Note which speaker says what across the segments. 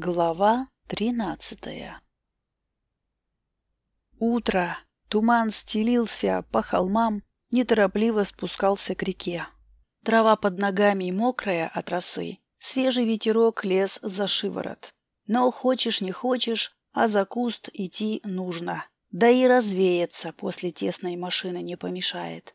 Speaker 1: Глава тринадцатая Утро. Туман стелился по холмам, неторопливо спускался к реке. Трава под ногами мокрая от росы, свежий ветерок лез за шиворот. Но хочешь не хочешь, а за куст идти нужно. Да и развеяться после тесной машины не помешает.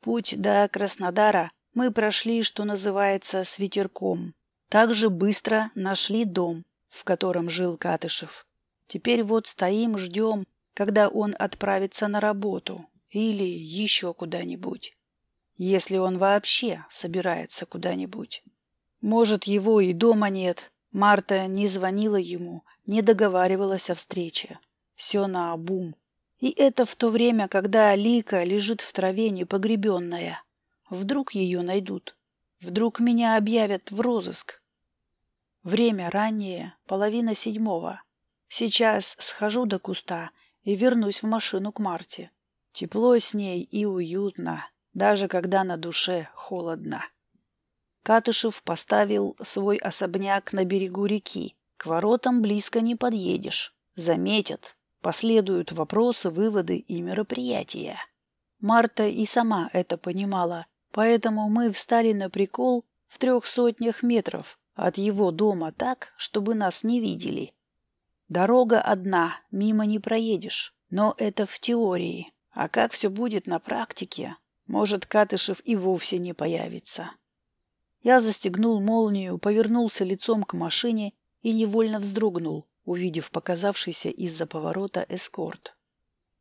Speaker 1: Путь до Краснодара мы прошли, что называется, с ветерком. Также быстро нашли дом, в котором жил Катышев. Теперь вот стоим, ждем, когда он отправится на работу или еще куда-нибудь. Если он вообще собирается куда-нибудь. Может, его и дома нет. Марта не звонила ему, не договаривалась о встрече. Все на обум. И это в то время, когда Лика лежит в траве непогребенная. Вдруг ее найдут. Вдруг меня объявят в розыск. Время раннее, половина седьмого. Сейчас схожу до куста и вернусь в машину к Марте. Тепло с ней и уютно, даже когда на душе холодно. Катышев поставил свой особняк на берегу реки. К воротам близко не подъедешь. Заметят. Последуют вопросы, выводы и мероприятия. Марта и сама это понимала, поэтому мы встали на прикол в трех сотнях метров от его дома так, чтобы нас не видели. Дорога одна, мимо не проедешь, но это в теории. А как все будет на практике? Может, Катышев и вовсе не появится. Я застегнул молнию, повернулся лицом к машине и невольно вздрогнул, увидев показавшийся из-за поворота эскорт.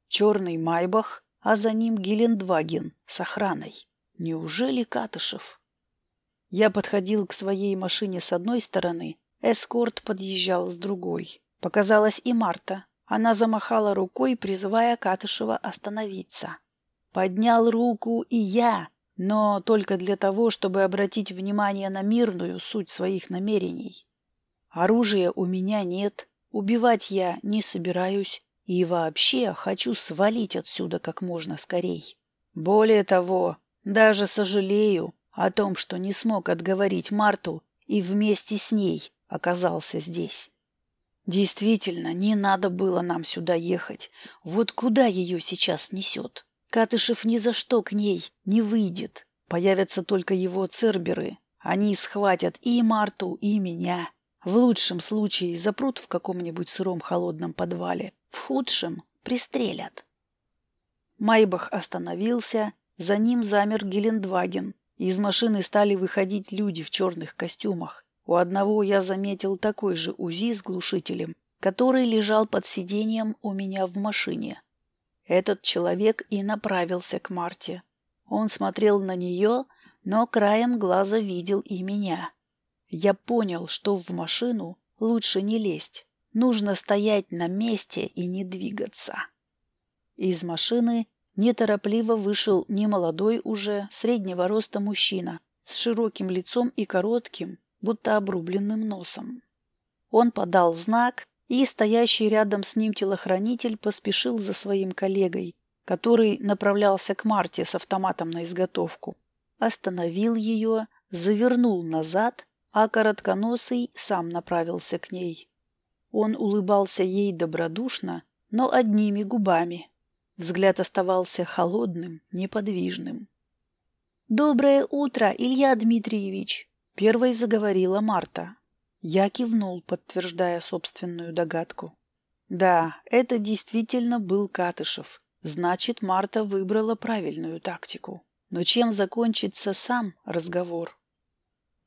Speaker 1: Черный Майбах, а за ним Гелендваген с охраной. Неужели Катышев? Я подходил к своей машине с одной стороны, эскорт подъезжал с другой. Показалась и Марта. Она замахала рукой, призывая Катышева остановиться. Поднял руку и я, но только для того, чтобы обратить внимание на мирную суть своих намерений. Оружия у меня нет, убивать я не собираюсь и вообще хочу свалить отсюда как можно скорей. Более того, даже сожалею о том, что не смог отговорить Марту и вместе с ней оказался здесь. Действительно, не надо было нам сюда ехать. Вот куда ее сейчас несет? Катышев ни за что к ней не выйдет. Появятся только его церберы. Они схватят и Марту, и меня. В лучшем случае запрут в каком-нибудь сыром холодном подвале. В худшем пристрелят. Майбах остановился, за ним замер Гелендваген. Из машины стали выходить люди в черных костюмах. У одного я заметил такой же УЗИ с глушителем, который лежал под сиденьем у меня в машине. Этот человек и направился к Марте. Он смотрел на нее, но краем глаза видел и меня. Я понял, что в машину лучше не лезть. Нужно стоять на месте и не двигаться. Из машины неторопливо вышел немолодой уже, среднего роста мужчина с широким лицом и коротким, будто обрубленным носом. Он подал знак, и стоящий рядом с ним телохранитель поспешил за своим коллегой, который направлялся к Марте с автоматом на изготовку. Остановил ее, завернул назад, а коротконосый сам направился к ней. Он улыбался ей добродушно, но одними губами. Взгляд оставался холодным, неподвижным. «Доброе утро, Илья Дмитриевич!» Первой заговорила Марта. Я кивнул, подтверждая собственную догадку. Да, это действительно был Катышев. Значит, Марта выбрала правильную тактику. Но чем закончится сам разговор?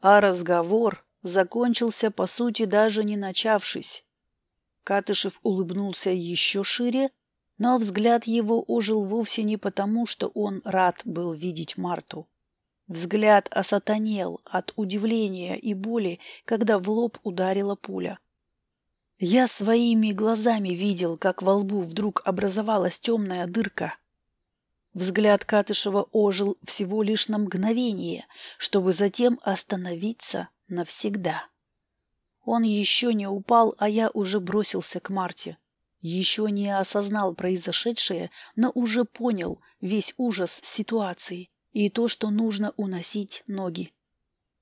Speaker 1: А разговор закончился, по сути, даже не начавшись. Катышев улыбнулся еще шире, но взгляд его ожил вовсе не потому, что он рад был видеть Марту. Взгляд осатанел от удивления и боли, когда в лоб ударила пуля. Я своими глазами видел, как во лбу вдруг образовалась темная дырка. Взгляд Катышева ожил всего лишь на мгновение, чтобы затем остановиться навсегда. Он еще не упал, а я уже бросился к Марте. Еще не осознал произошедшее, но уже понял весь ужас ситуации и то, что нужно уносить ноги.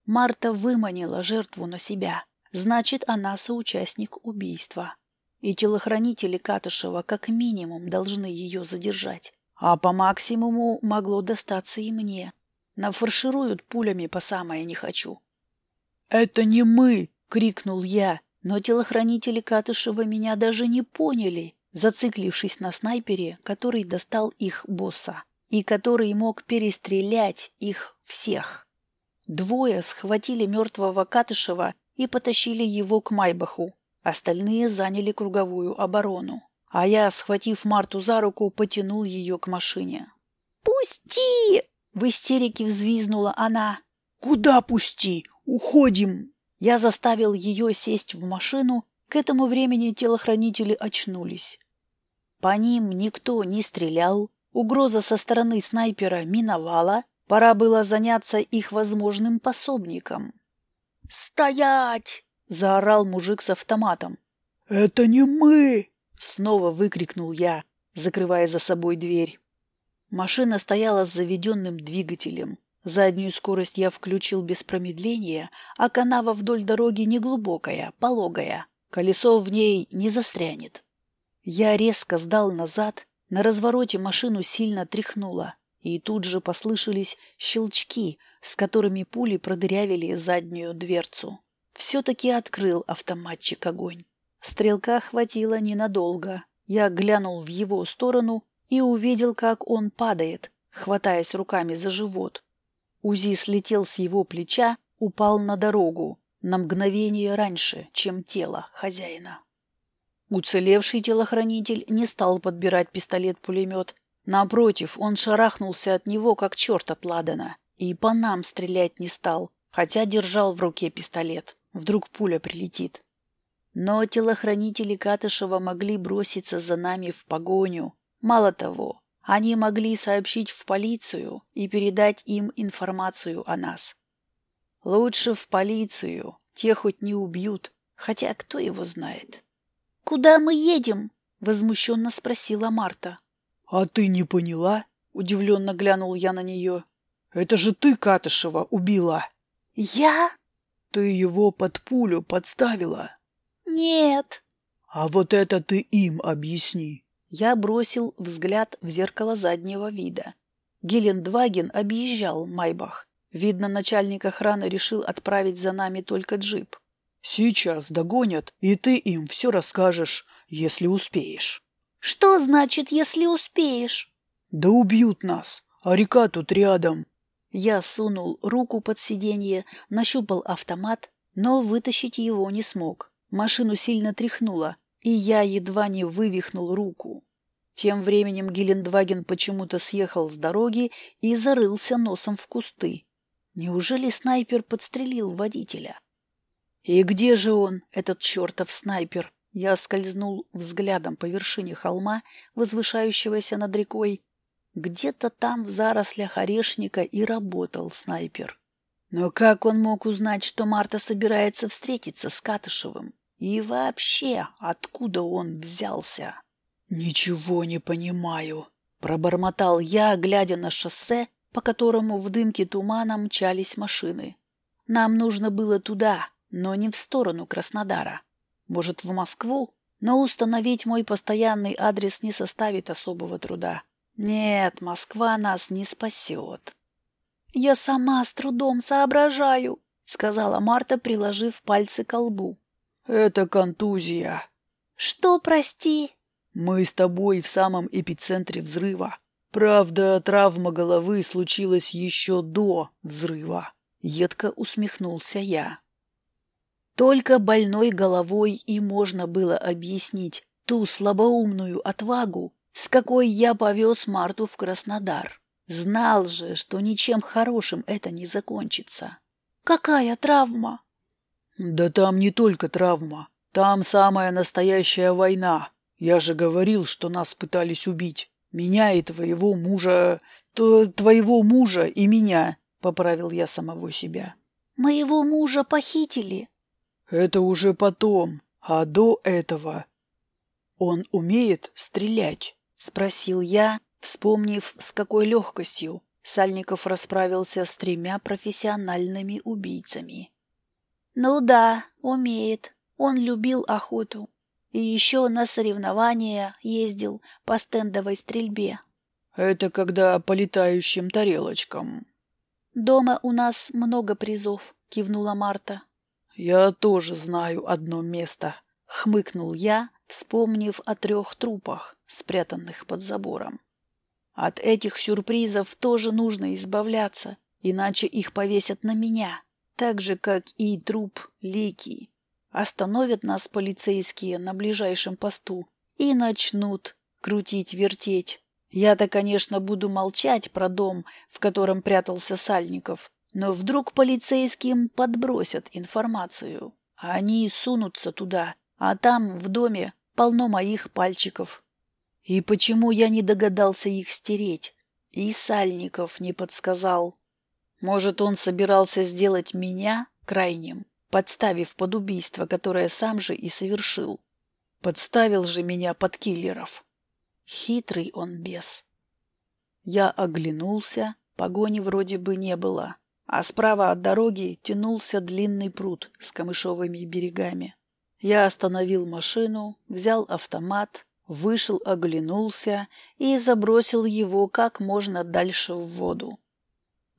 Speaker 1: Марта выманила жертву на себя. значит, она соучастник убийства. И телохранители Катышева как минимум должны ее задержать. А по максимуму могло достаться и мне. Нафаршируют пулями по самое не хочу. «Это не мы!» — крикнул я, но телохранители Катышева меня даже не поняли, зациклившись на снайпере, который достал их босса и который мог перестрелять их всех. Двое схватили мертвого Катышева и потащили его к Майбаху. Остальные заняли круговую оборону. А я, схватив Марту за руку, потянул ее к машине. «Пусти!» — в истерике взвизнула она. «Куда пусти? Уходим!» Я заставил ее сесть в машину. К этому времени телохранители очнулись. По ним никто не стрелял. Угроза со стороны снайпера миновала. Пора было заняться их возможным пособником. «Стоять!» — заорал мужик с автоматом. «Это не мы!» Снова выкрикнул я, закрывая за собой дверь. Машина стояла с заведенным двигателем. Заднюю скорость я включил без промедления, а канава вдоль дороги неглубокая, пологая. Колесо в ней не застрянет. Я резко сдал назад, на развороте машину сильно тряхнуло, и тут же послышались щелчки, с которыми пули продырявили заднюю дверцу. Все-таки открыл автоматчик огонь. Стрелка хватило ненадолго. Я глянул в его сторону и увидел, как он падает, хватаясь руками за живот. Узи слетел с его плеча, упал на дорогу, на мгновение раньше, чем тело хозяина. Уцелевший телохранитель не стал подбирать пистолет-пулемет. Напротив, он шарахнулся от него, как черт от Ладана, и по нам стрелять не стал, хотя держал в руке пистолет. Вдруг пуля прилетит. Но телохранители Катышева могли броситься за нами в погоню. Мало того, они могли сообщить в полицию и передать им информацию о нас. Лучше в полицию, те хоть не убьют, хотя кто его знает. «Куда мы едем?» — возмущенно спросила Марта. «А ты не поняла?» — удивленно глянул я на нее. «Это же ты Катышева убила!» «Я?» «Ты его под пулю подставила!» «Нет». «А вот это ты им объясни». Я бросил взгляд в зеркало заднего вида. Гелендваген объезжал Майбах. Видно, начальник охраны решил отправить за нами только джип. «Сейчас догонят, и ты им все расскажешь, если успеешь». «Что значит, если успеешь?» «Да убьют нас, а река тут рядом». Я сунул руку под сиденье, нащупал автомат, но вытащить его не смог. Машину сильно тряхнуло, и я едва не вывихнул руку. Тем временем Гелендваген почему-то съехал с дороги и зарылся носом в кусты. Неужели снайпер подстрелил водителя? И где же он, этот чертов снайпер? Я скользнул взглядом по вершине холма, возвышающегося над рекой. Где-то там в зарослях орешника и работал снайпер. Но как он мог узнать, что Марта собирается встретиться с Катышевым? И вообще, откуда он взялся? «Ничего не понимаю», — пробормотал я, глядя на шоссе, по которому в дымке тумана мчались машины. «Нам нужно было туда, но не в сторону Краснодара. Может, в Москву? Но установить мой постоянный адрес не составит особого труда. Нет, Москва нас не спасет». «Я сама с трудом соображаю», — сказала Марта, приложив пальцы к лбу. Это контузия. Что, прости? Мы с тобой в самом эпицентре взрыва. Правда, травма головы случилась еще до взрыва. Едко усмехнулся я. Только больной головой и можно было объяснить ту слабоумную отвагу, с какой я повез Марту в Краснодар. Знал же, что ничем хорошим это не закончится. «Какая травма?» Да там не только травма. Там самая настоящая война. Я же говорил, что нас пытались убить. Меня и твоего мужа... То твоего мужа и меня, — поправил я самого себя. Моего мужа похитили. Это уже потом. А до этого... Он умеет стрелять? — спросил я, вспомнив, с какой легкостью Сальников расправился с тремя профессиональными убийцами. Ну да, умеет. Он любил охоту. И еще на соревнования ездил по стендовой стрельбе.
Speaker 2: Это когда по летающим тарелочкам.
Speaker 1: Дома у нас много призов, кивнула Марта.
Speaker 2: Я тоже знаю одно место, хмыкнул я, вспомнив о трех трупах, спрятанных под забором. От этих сюрпризов тоже нужно избавляться, иначе их повесят на меня, так же, как и труп Лики. Остановят нас полицейские на ближайшем посту и начнут крутить-вертеть. Я-то, конечно, буду молчать про дом, в котором прятался Сальников, но вдруг полицейским подбросят информацию. Они сунутся туда, а там, в доме, полно моих пальчиков. И почему я не догадался их стереть? И Сальников не подсказал. Может, он собирался сделать меня крайним? подставив под убийство, которое сам же и совершил. Подставил же меня под киллеров. Хитрый он бес. Я оглянулся, погони вроде бы не было, а справа от дороги тянулся длинный пруд с камышовыми берегами. Я остановил машину, взял автомат, вышел, оглянулся и забросил его как можно дальше в воду.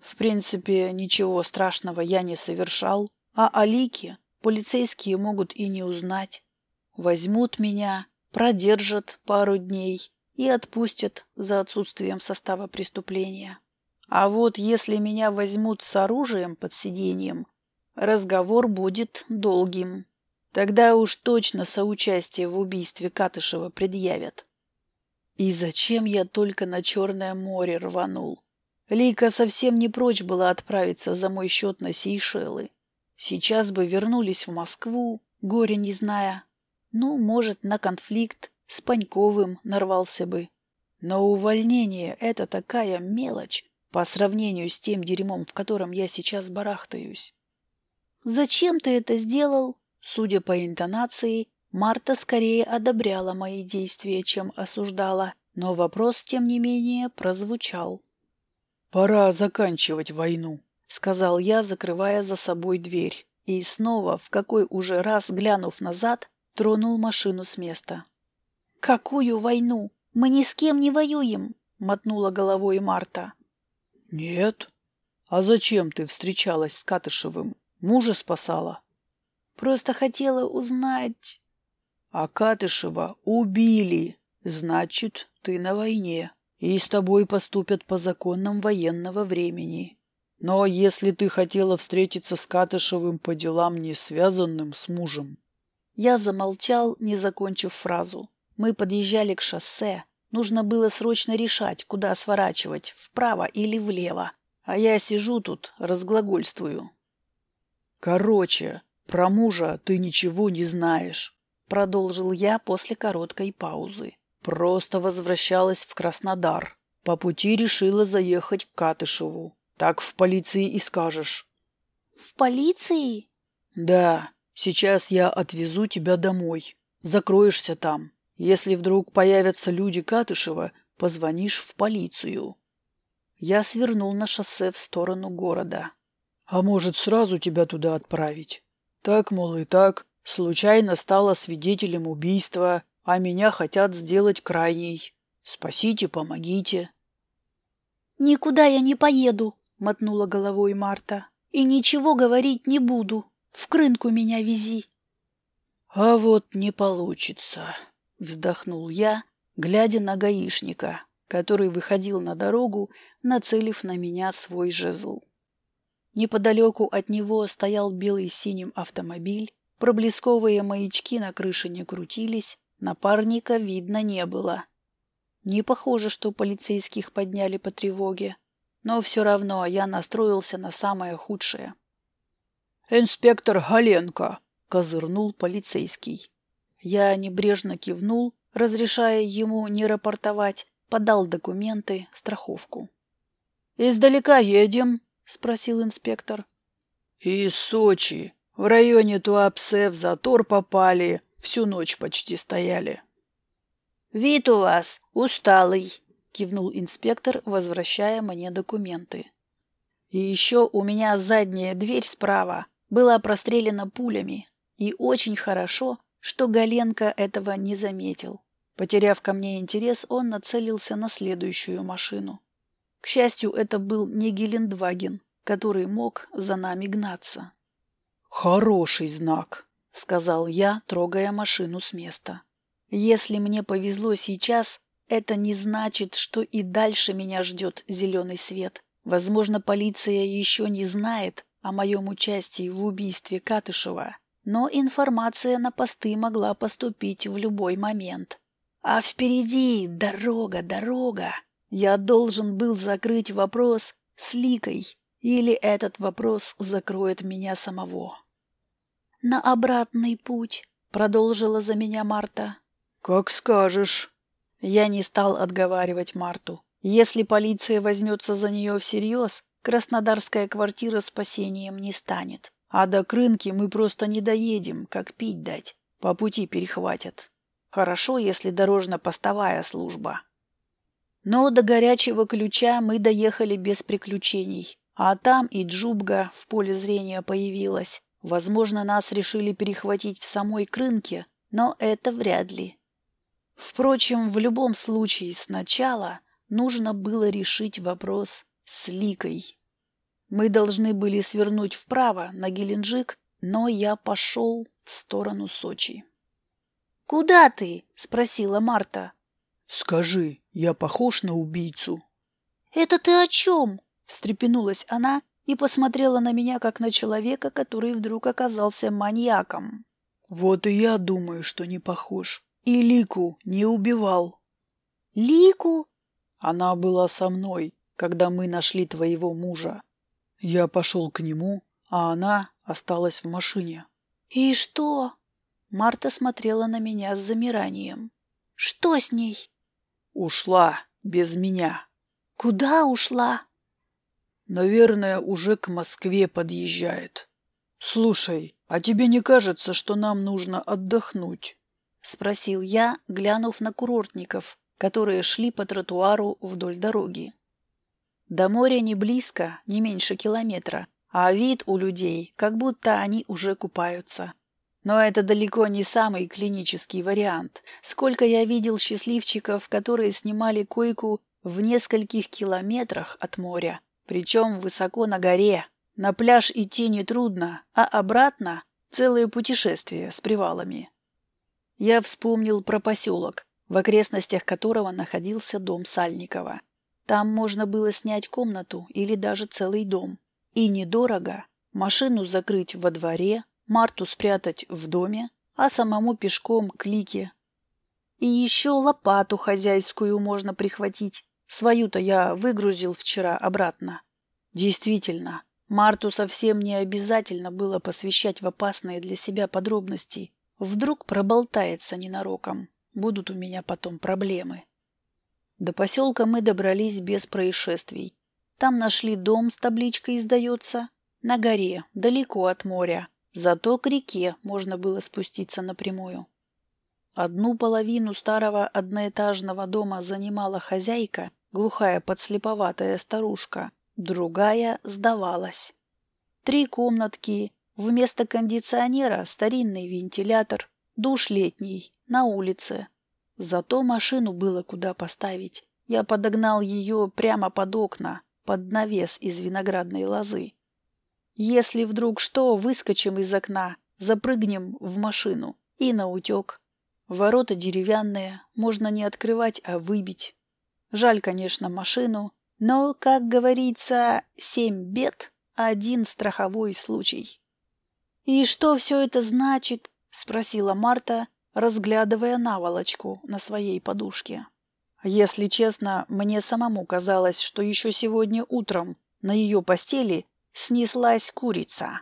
Speaker 2: В принципе, ничего страшного я не совершал, а Алики полицейские могут и не узнать. Возьмут меня, продержат пару дней и отпустят за отсутствием состава преступления. А вот если меня возьмут с оружием под сиденьем, разговор будет долгим. Тогда уж точно соучастие в убийстве Катышева предъявят. И зачем я только на Черное море рванул? Лейка совсем не прочь была отправиться за мой счет на Сейшелы. Сейчас бы вернулись в Москву, горе не зная. Ну, может, на конфликт с Паньковым нарвался бы. Но увольнение — это такая мелочь по сравнению с тем дерьмом, в котором я сейчас барахтаюсь.
Speaker 1: «Зачем ты это сделал?» Судя по интонации, Марта скорее одобряла мои действия, чем осуждала, но вопрос, тем не менее, прозвучал.
Speaker 2: «Пора заканчивать войну»,
Speaker 1: сказал я, закрывая за собой дверь. И снова, в какой уже раз глянув назад, тронул машину с места. «Какую войну? Мы ни с кем не воюем!» — мотнула головой Марта.
Speaker 2: «Нет. А зачем ты встречалась с Катышевым? Мужа спасала?»
Speaker 1: «Просто хотела узнать...»
Speaker 2: «А Катышева убили. Значит, ты на войне, и с тобой поступят по законам военного времени. Но если ты хотела встретиться с Катышевым по делам, не связанным с мужем...
Speaker 1: Я замолчал, не закончив фразу. Мы подъезжали к шоссе. Нужно было срочно решать, куда сворачивать, вправо или влево. А я сижу тут, разглагольствую.
Speaker 2: Короче, про мужа ты ничего не знаешь, продолжил я после короткой паузы. Просто возвращалась в Краснодар. По пути решила заехать к Катышеву. Так в полиции и скажешь.
Speaker 1: В полиции?
Speaker 2: Да. Сейчас я отвезу тебя домой. Закроешься там. Если вдруг появятся люди Катышева, позвонишь в полицию. Я свернул на шоссе в сторону города. А может, сразу тебя туда отправить? Так, мол, и так. Случайно стала свидетелем убийства, а меня хотят сделать крайней. Спасите, помогите.
Speaker 1: Никуда я не поеду, мотнула головой Марта. И ничего говорить не буду. В крынку меня вези.
Speaker 2: А вот не получится, вздохнул я, глядя на гаишника, который выходил на дорогу, нацелив на меня свой жезл. Неподалеку от него стоял белый синим автомобиль, проблесковые маячки на крыше не крутились, напарника видно не было. Не похоже, что полицейских подняли по тревоге. Но все равно я настроился на самое худшее. «Инспектор Галенко!» — козырнул полицейский. Я небрежно кивнул, разрешая ему не рапортовать, подал документы, страховку. «Издалека едем?» — спросил инспектор. «Из Сочи. В районе Туапсе в затор попали. Всю ночь почти стояли».
Speaker 1: «Вид у вас усталый», — кивнул инспектор, возвращая мне документы.
Speaker 2: «И еще у меня задняя дверь справа
Speaker 1: была прострелена пулями, и очень хорошо, что Галенко этого не заметил. Потеряв ко мне интерес, он нацелился на следующую машину. К счастью, это был не Гелендваген, который мог за нами гнаться.
Speaker 2: «Хороший знак», — сказал я, трогая машину с места.
Speaker 1: «Если мне повезло сейчас, это не значит, что и дальше меня ждет зеленый свет. Возможно, полиция еще не знает о моем участии в убийстве Катышева, но информация на посты могла поступить в любой момент. А впереди дорога, дорога. Я должен был закрыть вопрос с Ликой, или этот вопрос закроет меня самого. «На обратный путь», — продолжила за меня Марта.
Speaker 2: «Как скажешь».
Speaker 1: Я не стал отговаривать Марту. Если полиция возьмется за нее всерьез, краснодарская квартира спасением не станет. А до Крынки мы просто не доедем, как пить дать. По пути перехватят. Хорошо, если дорожно-постовая служба. Но до горячего ключа мы доехали без приключений. А там и Джубга в поле зрения появилась. Возможно, нас решили перехватить в самой Крынке, но это вряд ли. Впрочем, в любом случае сначала нужно было решить вопрос с Ликой. Мы должны были свернуть вправо на Геленджик, но я пошел в сторону Сочи. «Куда ты?» — спросила Марта.
Speaker 2: «Скажи, я похож на убийцу?»
Speaker 1: «Это ты о чем?» — встрепенулась она и посмотрела на меня, как на человека, который вдруг оказался маньяком.
Speaker 2: «Вот и я думаю, что не похож. И Лику не убивал».
Speaker 1: «Лику?»
Speaker 2: «Она была со мной, когда мы нашли твоего мужа. Я пошел к нему, а она осталась в машине».
Speaker 1: «И что?» Марта смотрела на меня с замиранием. «Что с ней?»
Speaker 2: «Ушла без меня».
Speaker 1: «Куда ушла?»
Speaker 2: Наверное, уже к Москве подъезжает. Слушай, а тебе не кажется, что нам нужно отдохнуть?
Speaker 1: Спросил я, глянув на курортников, которые шли по тротуару вдоль дороги. До моря не близко, не меньше километра, а вид у людей, как будто они уже купаются. Но это далеко не самый клинический вариант. Сколько я видел счастливчиков, которые снимали койку в нескольких километрах от моря, причем высоко на горе. На пляж идти нетрудно, а обратно целое путешествие с привалами. Я вспомнил про поселок, в окрестностях которого находился дом Сальникова. Там можно было снять комнату или даже целый дом. И недорого. Машину закрыть во дворе, Марту спрятать в доме, а самому пешком к Лике. И еще лопату хозяйскую можно прихватить. Свою-то я выгрузил вчера обратно. Действительно, Марту совсем не обязательно было посвящать в опасные для себя подробности. Вдруг проболтается ненароком. Будут у меня потом проблемы. До поселка мы добрались без происшествий. Там нашли дом с табличкой «Издается». На горе, далеко от моря. Зато к реке можно было спуститься напрямую. Одну половину старого одноэтажного дома занимала хозяйка, глухая подслеповатая старушка, другая сдавалась. Три комнатки, вместо кондиционера старинный вентилятор, душ летний, на улице. Зато машину было куда поставить. Я подогнал ее прямо под окна, под навес из виноградной лозы. Если вдруг что, выскочим из окна, запрыгнем в машину и наутек. Ворота деревянные, можно не открывать, а выбить. Жаль, конечно, машину, но, как говорится, семь бед — один страховой случай. «И что все это значит?» — спросила Марта, разглядывая наволочку на своей подушке. Если честно, мне самому казалось, что еще сегодня утром на ее постели снеслась курица.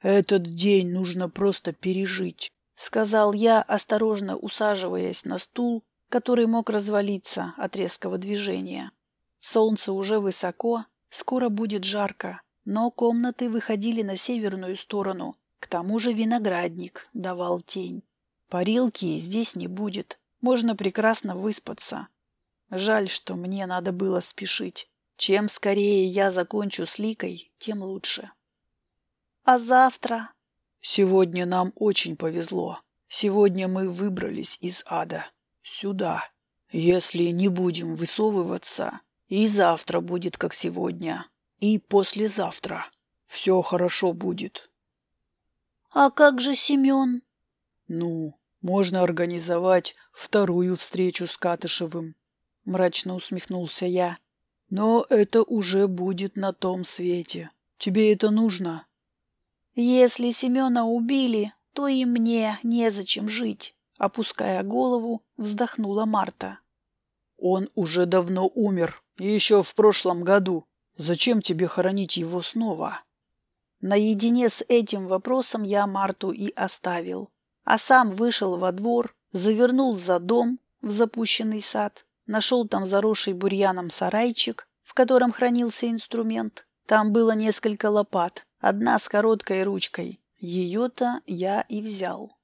Speaker 2: «Этот день нужно просто пережить», — сказал я, осторожно усаживаясь на стул который мог развалиться от резкого движения. Солнце уже высоко, скоро будет жарко, но комнаты выходили на северную сторону, к тому же виноградник давал тень. Парилки здесь не будет, можно прекрасно выспаться. Жаль, что мне надо было спешить. Чем скорее я закончу с Ликой, тем лучше.
Speaker 1: А завтра?
Speaker 2: Сегодня нам очень повезло. Сегодня мы выбрались из ада. Сюда. Если не будем высовываться, и завтра будет как сегодня, и послезавтра. Все хорошо будет.
Speaker 1: А как же Семен?
Speaker 2: Ну, можно организовать вторую встречу с Катышевым. Мрачно усмехнулся я. Но это уже будет на том свете. Тебе это нужно?
Speaker 1: Если Семена убили, то и мне незачем жить. Опуская голову, вздохнула Марта.
Speaker 2: Он уже давно умер, еще в прошлом году. Зачем тебе хоронить его снова?
Speaker 1: Наедине с этим вопросом я Марту и оставил, а сам вышел во двор, завернул за дом в запущенный сад, нашел там заросший бурьяном сарайчик, в котором хранился инструмент. Там было несколько лопат, одна с короткой ручкой. Ее-то я и взял.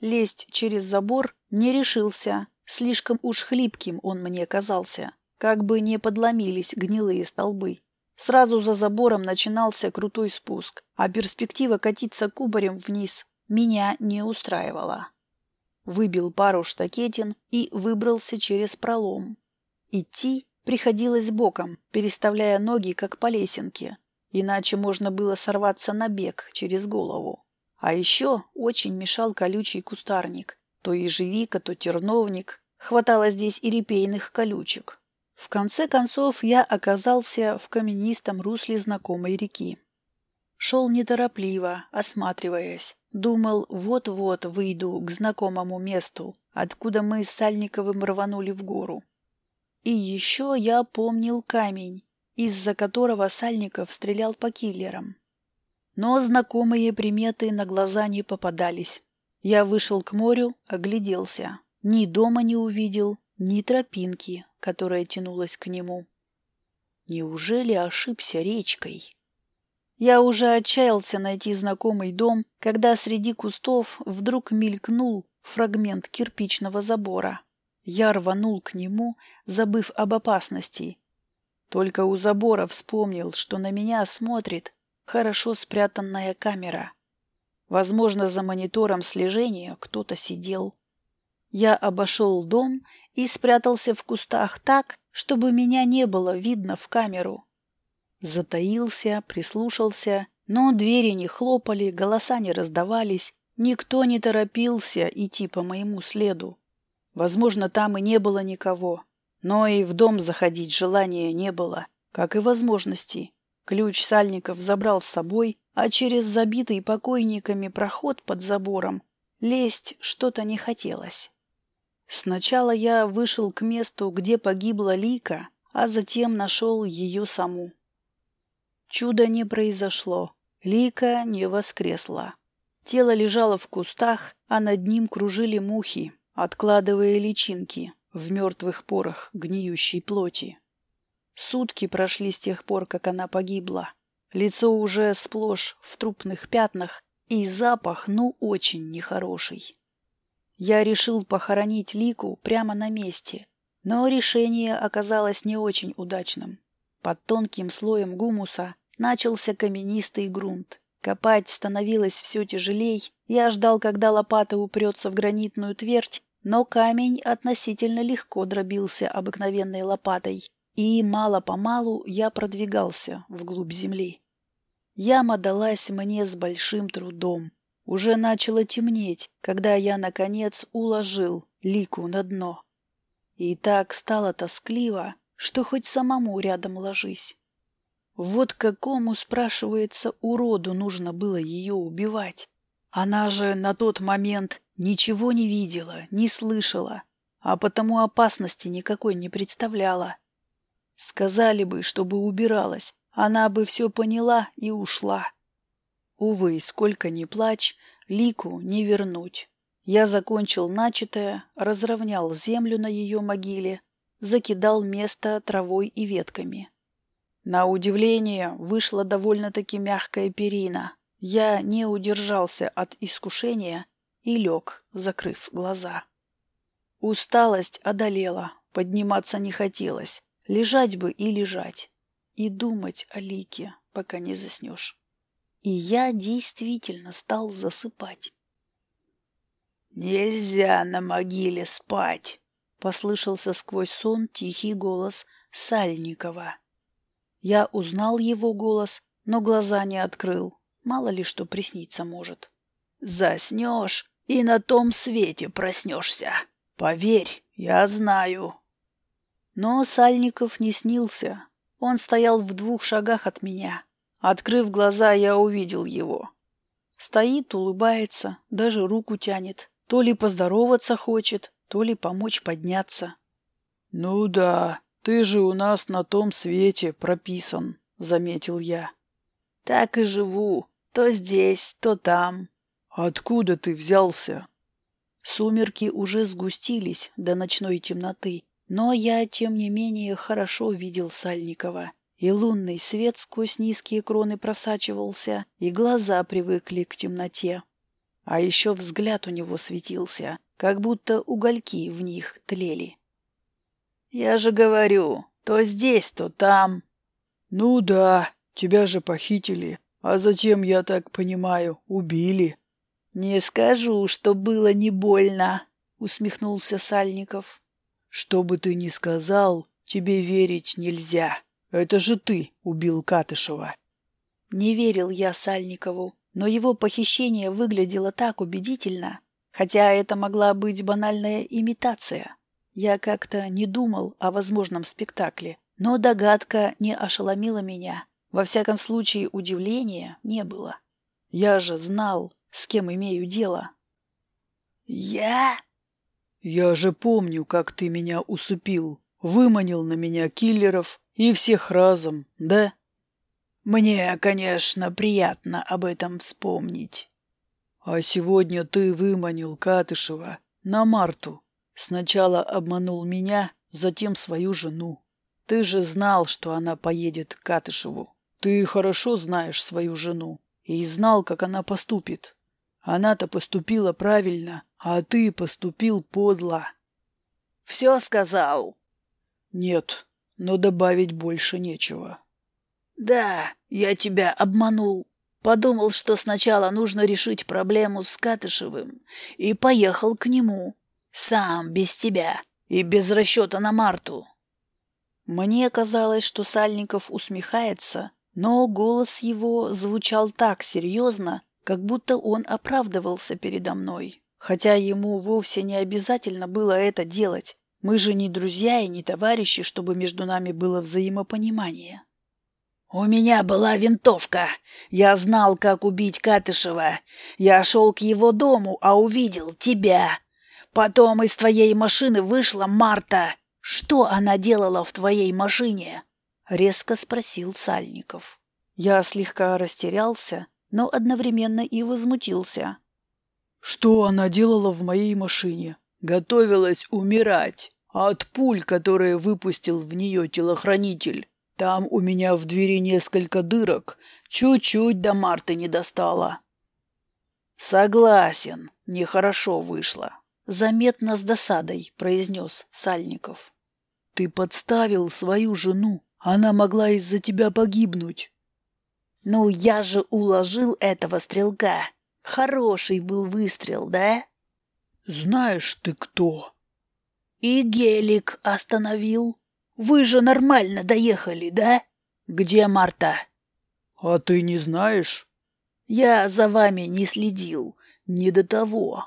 Speaker 1: Лезть через забор не решился, слишком уж хлипким он мне казался, как бы не подломились гнилые столбы. Сразу за забором начинался крутой спуск, а перспектива катиться кубарем вниз меня не устраивала. Выбил пару штакетин и выбрался через пролом. Идти приходилось боком, переставляя ноги, как по лесенке, иначе можно было сорваться на бег через голову. А еще очень мешал колючий кустарник. То ежевика, то терновник. Хватало здесь и репейных колючек. В конце концов я оказался в каменистом русле знакомой реки. Шел неторопливо, осматриваясь. Думал, вот-вот выйду к знакомому месту, откуда мы с Сальниковым рванули в гору. И еще я помнил камень, из-за которого Сальников стрелял по киллерам. Но знакомые приметы на глаза не попадались. Я вышел к морю, огляделся. Ни дома не увидел, ни тропинки, которая тянулась к нему. Неужели ошибся речкой? Я уже отчаялся найти знакомый дом, когда среди кустов вдруг мелькнул фрагмент кирпичного забора. Я рванул к нему, забыв об опасности. Только у забора вспомнил, что на меня смотрит хорошо спрятанная камера. Возможно, за монитором слежения кто-то сидел. Я обошел дом и спрятался в кустах так, чтобы меня не было видно в камеру. Затаился, прислушался, но двери не хлопали, голоса не раздавались, никто не торопился идти по моему следу. Возможно, там и не было никого, но и в дом заходить желания не было, как и возможности. Ключ сальников забрал с собой, а через забитый покойниками проход под забором лезть что-то не хотелось. Сначала я вышел к месту, где погибла Лика, а затем нашел ее саму. Чудо не произошло. Лика не воскресла. Тело лежало в кустах, а над ним кружили мухи, откладывая личинки в мертвых порах гниющей плоти. Сутки прошли с тех пор, как она погибла. Лицо уже сплошь в трупных пятнах, и запах, ну, очень нехороший. Я решил похоронить Лику прямо на месте, но решение оказалось не очень удачным. Под тонким слоем гумуса начался каменистый грунт. Копать становилось все тяжелей. Я ждал, когда лопата упрется в гранитную твердь, но камень относительно легко дробился обыкновенной лопатой, и мало-помалу я продвигался вглубь земли. Яма далась мне с большим трудом. Уже начало темнеть, когда я, наконец, уложил лику на дно. И так стало тоскливо, что хоть самому рядом ложись. Вот какому, спрашивается, уроду нужно было ее убивать. Она же на тот момент ничего не видела, не слышала, а потому опасности никакой не представляла. Сказали бы, чтобы убиралась, она бы все поняла и ушла. Увы, сколько ни плачь, Лику не вернуть. Я закончил начатое, разровнял землю на ее могиле, закидал место травой и ветками. На удивление вышла довольно-таки мягкая перина. Я не удержался от искушения и лег, закрыв глаза. Усталость одолела, подниматься не хотелось, лежать бы и лежать, и думать о Лике, пока не заснешь. И я действительно стал засыпать.
Speaker 2: «Нельзя на могиле спать!» — послышался сквозь сон тихий голос Сальникова.
Speaker 1: Я узнал его голос, но глаза не открыл. Мало ли что присниться может.
Speaker 2: «Заснешь и на том свете проснешься. Поверь, я знаю».
Speaker 1: Но Сальников не снился. Он стоял в двух шагах от меня. Открыв глаза, я увидел его. Стоит, улыбается, даже руку тянет. То ли поздороваться хочет, то ли помочь подняться.
Speaker 3: — Ну да, ты же у нас на том свете прописан, — заметил я.
Speaker 2: — Так и живу. То здесь, то там.
Speaker 3: — Откуда ты взялся?
Speaker 1: Сумерки уже сгустились до ночной темноты, но я, тем не менее, хорошо видел Сальникова. И лунный свет сквозь низкие кроны просачивался, и глаза привыкли к темноте. А еще взгляд у него светился, как будто угольки в них тлели.
Speaker 2: «Я же говорю, то здесь, то там».
Speaker 3: «Ну да, тебя же похитили, а затем, я так понимаю, убили».
Speaker 2: «Не скажу, что было не больно», — усмехнулся Сальников.
Speaker 3: Что бы ты ни сказал, тебе верить нельзя. Это же ты убил Катышева.
Speaker 1: Не верил я Сальникову, но его похищение выглядело так убедительно, хотя это могла быть банальная имитация. Я как-то не думал о возможном спектакле, но догадка не ошеломила меня. Во всяком случае, удивления не было. Я же знал, с кем имею дело.
Speaker 2: «Я?»
Speaker 3: «Я же помню, как ты меня усыпил, выманил на меня киллеров и всех разом, да?»
Speaker 2: «Мне, конечно, приятно об этом вспомнить».
Speaker 3: «А сегодня ты выманил Катышева на Марту. Сначала обманул меня, затем свою жену. Ты же знал, что она поедет к Катышеву. Ты хорошо знаешь свою жену и знал, как она поступит. Она-то поступила правильно, а ты поступил подло.
Speaker 2: Все сказал?
Speaker 3: Нет, но добавить больше нечего.
Speaker 2: Да, я тебя обманул. Подумал, что сначала нужно решить проблему с Катышевым, и поехал к нему. Сам, без тебя, и без расчета на Марту.
Speaker 1: Мне казалось, что Сальников усмехается, но голос его звучал так серьезно, как будто он оправдывался передо мной. Хотя ему вовсе не обязательно было это делать. Мы же не друзья и не товарищи, чтобы между нами было взаимопонимание.
Speaker 2: «У меня была винтовка. Я знал, как убить Катышева. Я шел к его дому, а увидел тебя. Потом из твоей машины вышла Марта. Что она делала в твоей машине?»
Speaker 1: — резко спросил Сальников. Я слегка растерялся, но одновременно и возмутился.
Speaker 3: Что она делала в моей машине? Готовилась умирать от пуль, которые выпустил в нее телохранитель. Там у меня в двери несколько дырок, чуть-чуть до Марты не достала.
Speaker 2: Согласен, нехорошо вышло.
Speaker 1: Заметно с досадой произнес Сальников.
Speaker 3: Ты подставил свою жену. Она могла из-за тебя погибнуть.
Speaker 2: Ну, я же уложил этого стрелка. Хороший был выстрел, да?
Speaker 3: Знаешь ты кто?
Speaker 2: И гелик остановил. Вы же нормально доехали, да? Где Марта?
Speaker 3: А ты не знаешь?
Speaker 2: Я за вами не следил. Не до того.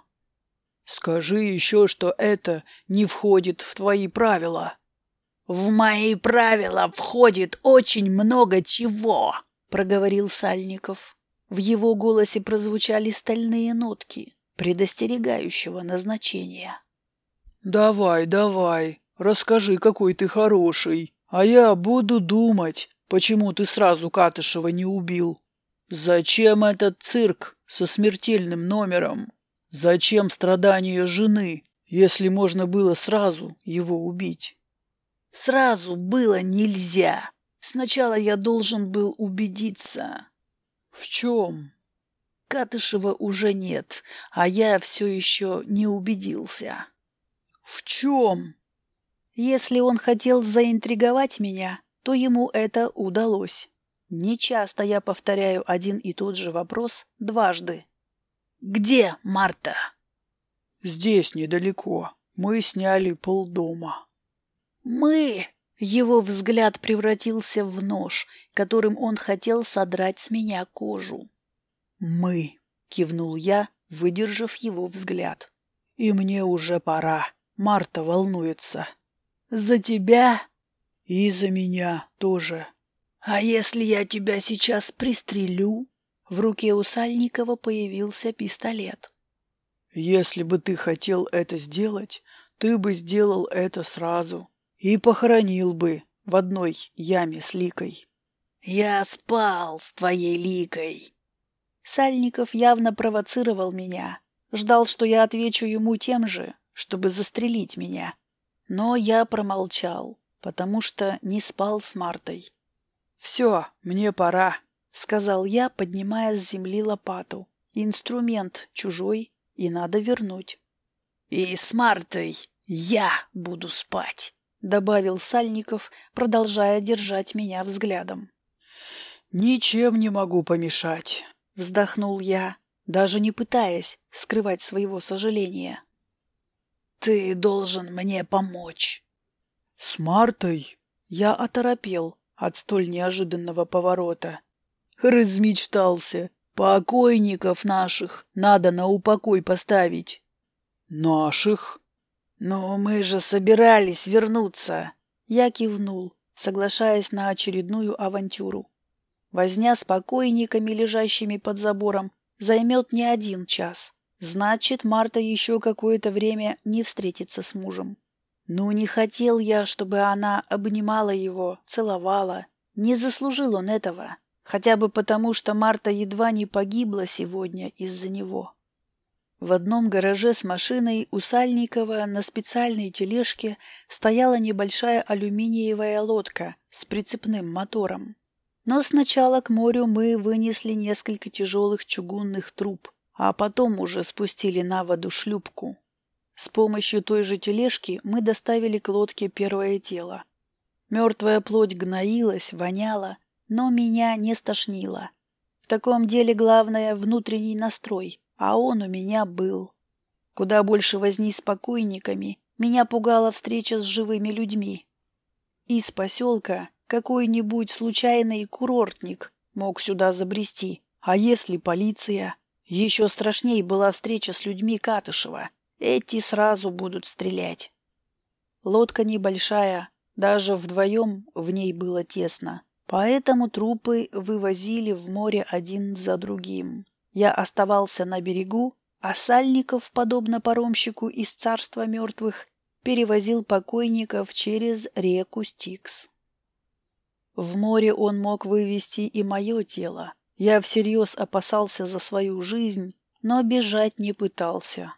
Speaker 3: Скажи еще, что это не входит в твои правила.
Speaker 2: В мои правила входит очень много чего, проговорил Сальников.
Speaker 1: В его голосе прозвучали стальные нотки, предостерегающего назначения.
Speaker 3: «Давай, давай, расскажи, какой ты хороший, а я буду думать, почему ты сразу Катышева не убил. Зачем этот цирк со смертельным номером? Зачем страдания жены, если можно было сразу его убить?»
Speaker 2: «Сразу было нельзя. Сначала я должен был убедиться».
Speaker 3: «В чем?»
Speaker 1: Катышева уже нет, а я все еще не убедился.
Speaker 3: «В чем?»
Speaker 1: Если он хотел заинтриговать меня, то ему это удалось. Нечасто я повторяю один и тот же вопрос дважды. «Где Марта?»
Speaker 3: «Здесь недалеко. Мы сняли полдома».
Speaker 1: «Мы?» Его взгляд превратился в нож, которым он хотел содрать с меня кожу.
Speaker 3: «Мы», — кивнул я, выдержав его взгляд. «И мне уже пора. Марта волнуется».
Speaker 1: «За тебя?»
Speaker 3: «И за меня тоже».
Speaker 1: «А если я тебя сейчас пристрелю?» В руке у Сальникова появился пистолет.
Speaker 3: «Если бы ты хотел это сделать, ты бы сделал это сразу и похоронил бы в одной яме с Ликой».
Speaker 1: «Я спал с твоей Ликой». Сальников явно провоцировал меня, ждал, что я отвечу ему тем же, чтобы застрелить меня. Но я промолчал, потому что не спал с Мартой.
Speaker 3: «Все, мне пора», —
Speaker 1: сказал я, поднимая с земли лопату. «Инструмент чужой, и надо вернуть». «И с Мартой я буду спать», — добавил Сальников, продолжая держать меня взглядом.
Speaker 3: «Ничем не могу помешать», —
Speaker 1: вздохнул я, даже не пытаясь скрывать своего сожаления. «Ты должен мне помочь».
Speaker 3: «С Мартой?» Я оторопел, от столь неожиданного поворота. Размечтался. Покойников наших надо на упокой поставить. Наших?
Speaker 1: Но мы же собирались вернуться. Я кивнул, соглашаясь на очередную авантюру. Возня с покойниками, лежащими под забором, займет не один час. Значит, Марта еще какое-то время не встретится с мужем. Ну, не хотел я, чтобы она обнимала его, целовала. Не заслужил он этого. Хотя бы потому, что Марта едва не погибла сегодня из-за него. В одном гараже с машиной у Сальникова на специальной тележке стояла небольшая алюминиевая лодка с прицепным мотором. Но сначала к морю мы вынесли несколько тяжелых чугунных труб, а потом уже спустили на воду шлюпку. С помощью той же тележки мы доставили к лодке первое тело. Мертвая плоть гноилась, воняла, но меня не стошнило. В таком деле главное — внутренний настрой, а он у меня был. Куда больше возни с покойниками, меня пугала встреча с живыми людьми. Из поселка какой-нибудь случайный курортник мог сюда забрести, а если полиция? Еще страшней была встреча с людьми Катышева — эти сразу будут стрелять. Лодка небольшая, даже вдвоем в ней было тесно. Поэтому трупы вывозили в море один за другим. Я оставался на берегу, а Сальников, подобно паромщику из царства мертвых, перевозил покойников через реку Стикс. В море он мог вывести и мое тело. Я всерьез опасался за свою жизнь, но бежать не пытался.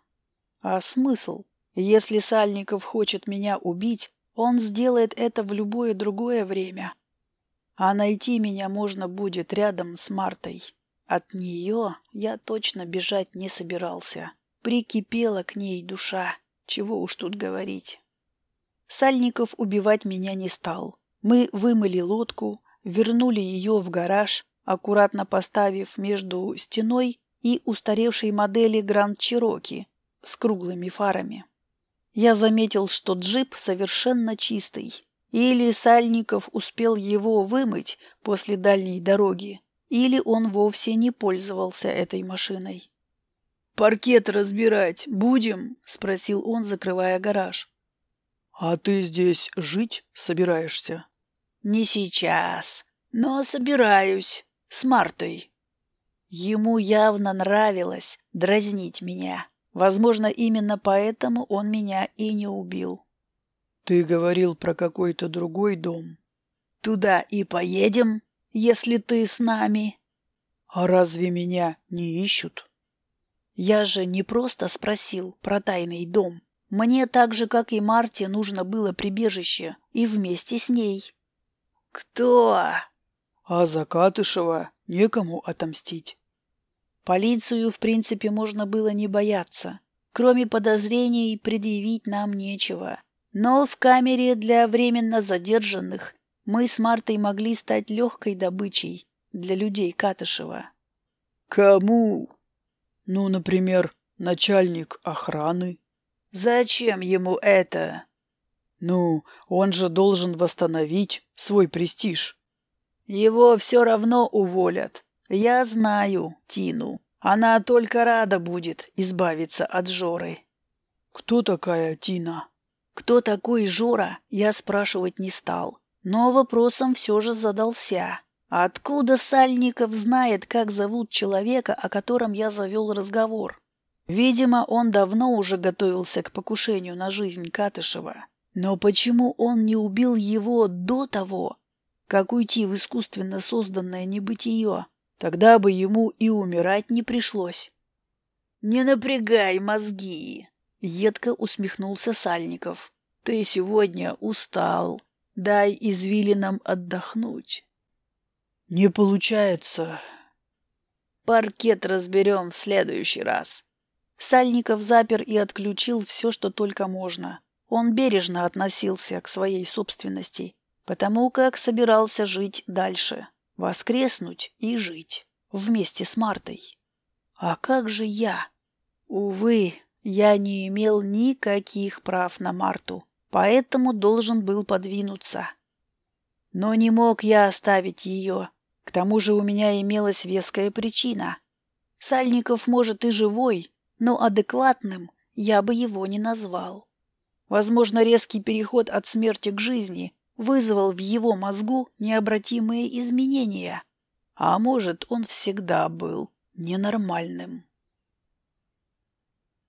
Speaker 1: А смысл? Если Сальников хочет меня убить, он сделает это в любое другое время. А найти меня можно будет рядом с Мартой. От нее я точно бежать не собирался. Прикипела к ней душа. Чего уж тут говорить. Сальников убивать меня не стал. Мы вымыли лодку, вернули ее в гараж, аккуратно поставив между стеной и устаревшей модели Гранд Чироки, с круглыми фарами. Я заметил, что джип совершенно чистый. Или Сальников успел его вымыть после дальней дороги, или он вовсе не пользовался этой машиной.
Speaker 3: «Паркет разбирать будем?»
Speaker 1: — спросил он, закрывая гараж.
Speaker 3: «А ты здесь жить собираешься?»
Speaker 1: «Не сейчас, но собираюсь. С Мартой». Ему явно нравилось дразнить меня. Возможно, именно поэтому он меня и не убил.
Speaker 3: Ты говорил про какой-то другой дом.
Speaker 1: Туда и поедем, если ты с нами.
Speaker 3: А разве меня не ищут?
Speaker 1: Я же не просто спросил про тайный дом. Мне так же, как и Марте, нужно было прибежище. И вместе с ней. Кто?
Speaker 3: А за Катышева некому отомстить.
Speaker 1: Полицию, в принципе, можно было не бояться. Кроме подозрений, предъявить нам нечего. Но в камере для временно задержанных Мы с Мартой могли стать легкой добычей для людей Катышева.
Speaker 3: Кому? Ну, например, начальник охраны.
Speaker 1: Зачем ему это?
Speaker 3: Ну, он же должен восстановить свой престиж.
Speaker 1: Его все равно уволят. Я знаю Тину. Она только рада будет избавиться от Жоры.
Speaker 3: Кто такая Тина?
Speaker 1: Кто такой Жора, я спрашивать не стал. Но вопросом все же задался. Откуда Сальников знает, как зовут человека, о котором я завел разговор? Видимо, он давно уже готовился к покушению на жизнь Катышева. Но почему он не убил его до того, как уйти в искусственно созданное небытие? Тогда бы ему и умирать не пришлось. «Не напрягай мозги!» — едко усмехнулся Сальников. «Ты сегодня устал. Дай извилинам отдохнуть».
Speaker 3: «Не получается».
Speaker 1: «Паркет разберем в следующий раз». Сальников запер и отключил все, что только можно. Он бережно относился к своей собственности, потому как собирался жить дальше. Воскреснуть и жить. Вместе с Мартой. А как же я? Увы, я не имел никаких прав на Марту, поэтому должен был подвинуться. Но не мог я оставить ее. К тому же у меня имелась веская причина. Сальников, может, и живой, но адекватным я бы его не назвал. Возможно, резкий переход от смерти к жизни вызвал в его мозгу необратимые изменения. А может, он всегда был ненормальным.